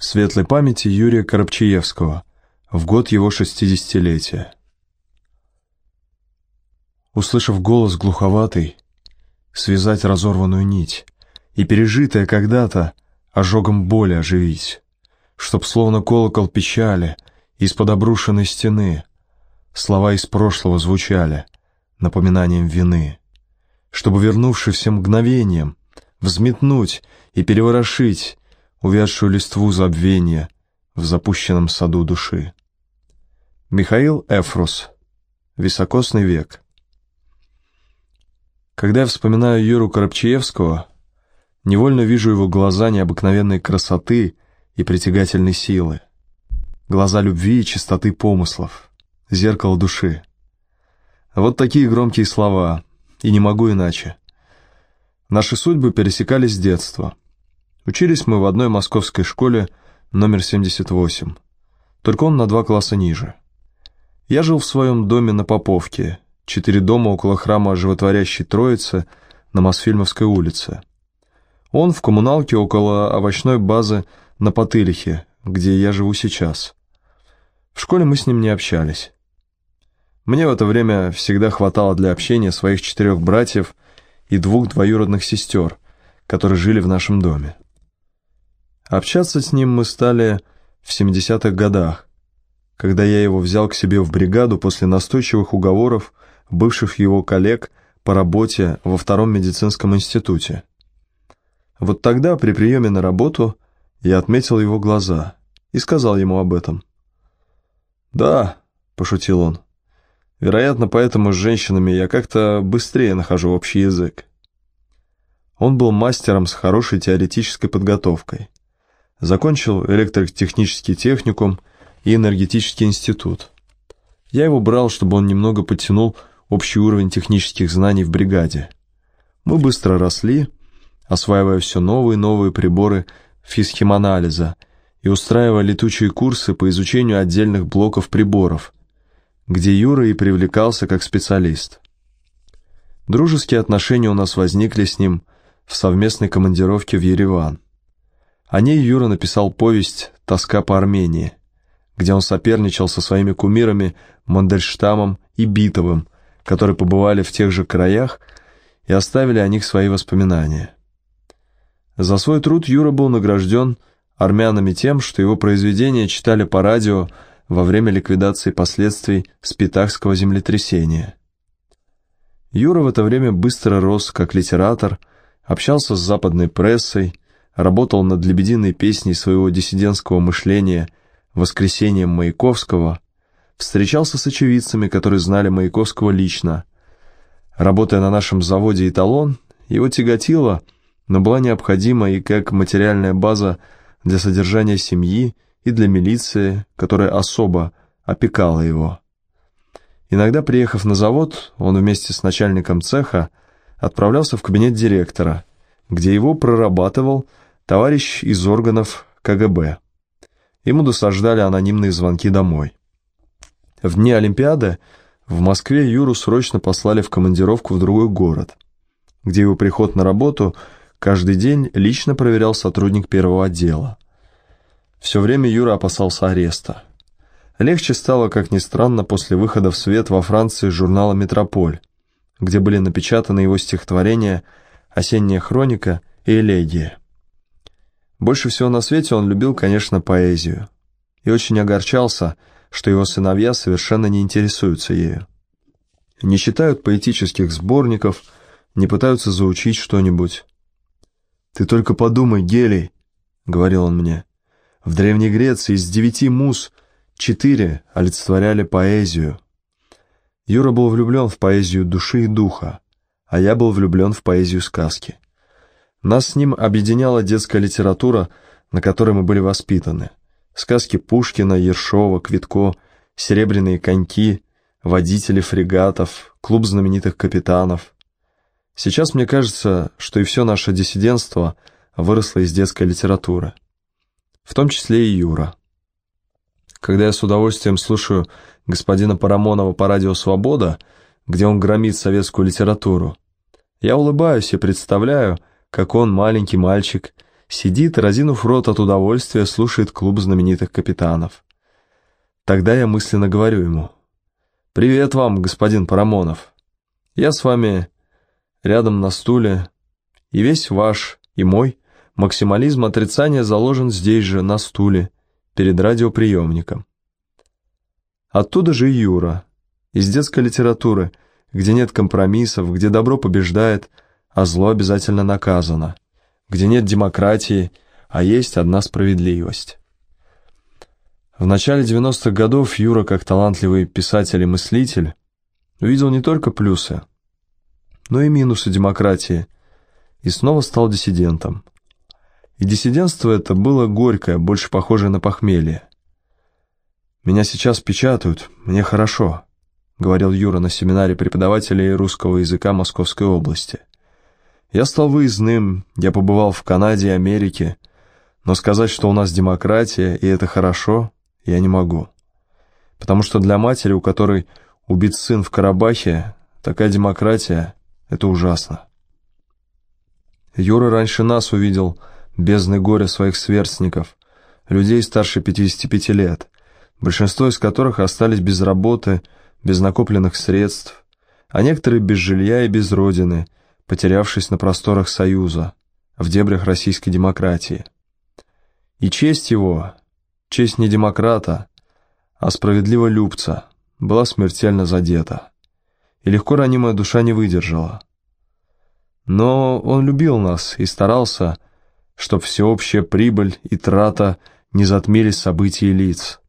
Светлой памяти Юрия Коробчаевского в год его шестидесятилетия. Услышав голос глуховатый, связать разорванную нить и пережитое когда-то ожогом боли оживить, чтоб словно колокол печали из-под обрушенной стены слова из прошлого звучали напоминанием вины, чтобы, вернувшись мгновением, взметнуть и переворошить увядшую листву забвения в запущенном саду души. Михаил Эфрус. Високосный век. Когда я вспоминаю Юру Коробчаевского, невольно вижу его глаза необыкновенной красоты и притягательной силы, глаза любви и чистоты помыслов, зеркало души. Вот такие громкие слова, и не могу иначе. Наши судьбы пересекались с детства. Учились мы в одной московской школе номер 78, только он на два класса ниже. Я жил в своем доме на Поповке, четыре дома около храма Животворящей Троицы на Мосфильмовской улице. Он в коммуналке около овощной базы на Потылихе, где я живу сейчас. В школе мы с ним не общались. Мне в это время всегда хватало для общения своих четырех братьев и двух двоюродных сестер, которые жили в нашем доме. Общаться с ним мы стали в 70-х годах, когда я его взял к себе в бригаду после настойчивых уговоров бывших его коллег по работе во втором медицинском институте. Вот тогда, при приеме на работу, я отметил его глаза и сказал ему об этом. «Да», — пошутил он, — «вероятно, поэтому с женщинами я как-то быстрее нахожу общий язык». Он был мастером с хорошей теоретической подготовкой. Закончил электротехнический техникум и энергетический институт. Я его брал, чтобы он немного подтянул общий уровень технических знаний в бригаде. Мы быстро росли, осваивая все новые и новые приборы физхиманализа и устраивая летучие курсы по изучению отдельных блоков приборов, где Юра и привлекался как специалист. Дружеские отношения у нас возникли с ним в совместной командировке в Ереван. О ней Юра написал повесть «Тоска по Армении», где он соперничал со своими кумирами Мандельштамом и Битовым, которые побывали в тех же краях и оставили о них свои воспоминания. За свой труд Юра был награжден армянами тем, что его произведения читали по радио во время ликвидации последствий Спитахского землетрясения. Юра в это время быстро рос как литератор, общался с западной прессой, работал над лебединой песней своего диссидентского мышления «Воскресением Маяковского», встречался с очевидцами, которые знали Маяковского лично. Работая на нашем заводе «Эталон», его тяготило, но была необходима и как материальная база для содержания семьи и для милиции, которая особо опекала его. Иногда, приехав на завод, он вместе с начальником цеха отправлялся в кабинет директора, где его прорабатывал товарищ из органов КГБ. Ему досаждали анонимные звонки домой. В дни Олимпиады в Москве Юру срочно послали в командировку в другой город, где его приход на работу каждый день лично проверял сотрудник первого отдела. Все время Юра опасался ареста. Легче стало, как ни странно, после выхода в свет во Франции журнала «Метрополь», где были напечатаны его стихотворения «Осенняя хроника» и «Элегия». Больше всего на свете он любил, конечно, поэзию. И очень огорчался, что его сыновья совершенно не интересуются ею. Не читают поэтических сборников, не пытаются заучить что-нибудь. «Ты только подумай, Гелий», — говорил он мне, — «в Древней Греции из девяти муз четыре олицетворяли поэзию». Юра был влюблен в поэзию души и духа, а я был влюблен в поэзию сказки. Нас с ним объединяла детская литература, на которой мы были воспитаны. Сказки Пушкина, Ершова, Квитко, Серебряные коньки, водители фрегатов, клуб знаменитых капитанов. Сейчас мне кажется, что и все наше диссидентство выросло из детской литературы. В том числе и Юра. Когда я с удовольствием слушаю господина Парамонова по радио «Свобода», где он громит советскую литературу, я улыбаюсь и представляю, как он, маленький мальчик, сидит, разинув рот от удовольствия, слушает клуб знаменитых капитанов. Тогда я мысленно говорю ему, «Привет вам, господин Парамонов. Я с вами рядом на стуле, и весь ваш, и мой, максимализм отрицания заложен здесь же, на стуле, перед радиоприемником. Оттуда же Юра, из детской литературы, где нет компромиссов, где добро побеждает, а зло обязательно наказано, где нет демократии, а есть одна справедливость. В начале 90-х годов Юра, как талантливый писатель и мыслитель, увидел не только плюсы, но и минусы демократии, и снова стал диссидентом. И диссидентство это было горькое, больше похожее на похмелье. «Меня сейчас печатают, мне хорошо», — говорил Юра на семинаре преподавателей русского языка Московской области. «Я стал выездным, я побывал в Канаде и Америке, но сказать, что у нас демократия, и это хорошо, я не могу. Потому что для матери, у которой убит сын в Карабахе, такая демократия — это ужасно». Юра раньше нас увидел бездны горя своих сверстников, людей старше 55 лет — большинство из которых остались без работы, без накопленных средств, а некоторые без жилья и без родины, потерявшись на просторах Союза, в дебрях российской демократии. И честь его, честь не демократа, а справедливо любца, была смертельно задета, и легко ранимая душа не выдержала. Но он любил нас и старался, чтоб всеобщая прибыль и трата не затмили события и лиц,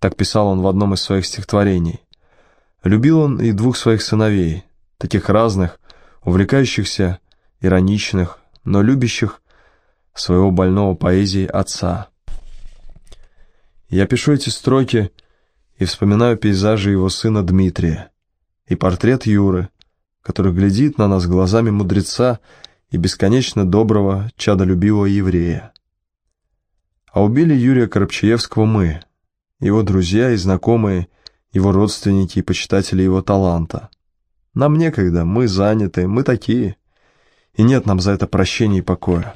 так писал он в одном из своих стихотворений. Любил он и двух своих сыновей, таких разных, увлекающихся, ироничных, но любящих своего больного поэзии отца. Я пишу эти строки и вспоминаю пейзажи его сына Дмитрия и портрет Юры, который глядит на нас глазами мудреца и бесконечно доброго, чадолюбивого еврея. А убили Юрия Коробчаевского мы — его друзья и знакомые, его родственники и почитатели его таланта. Нам некогда, мы заняты, мы такие, и нет нам за это прощения и покоя.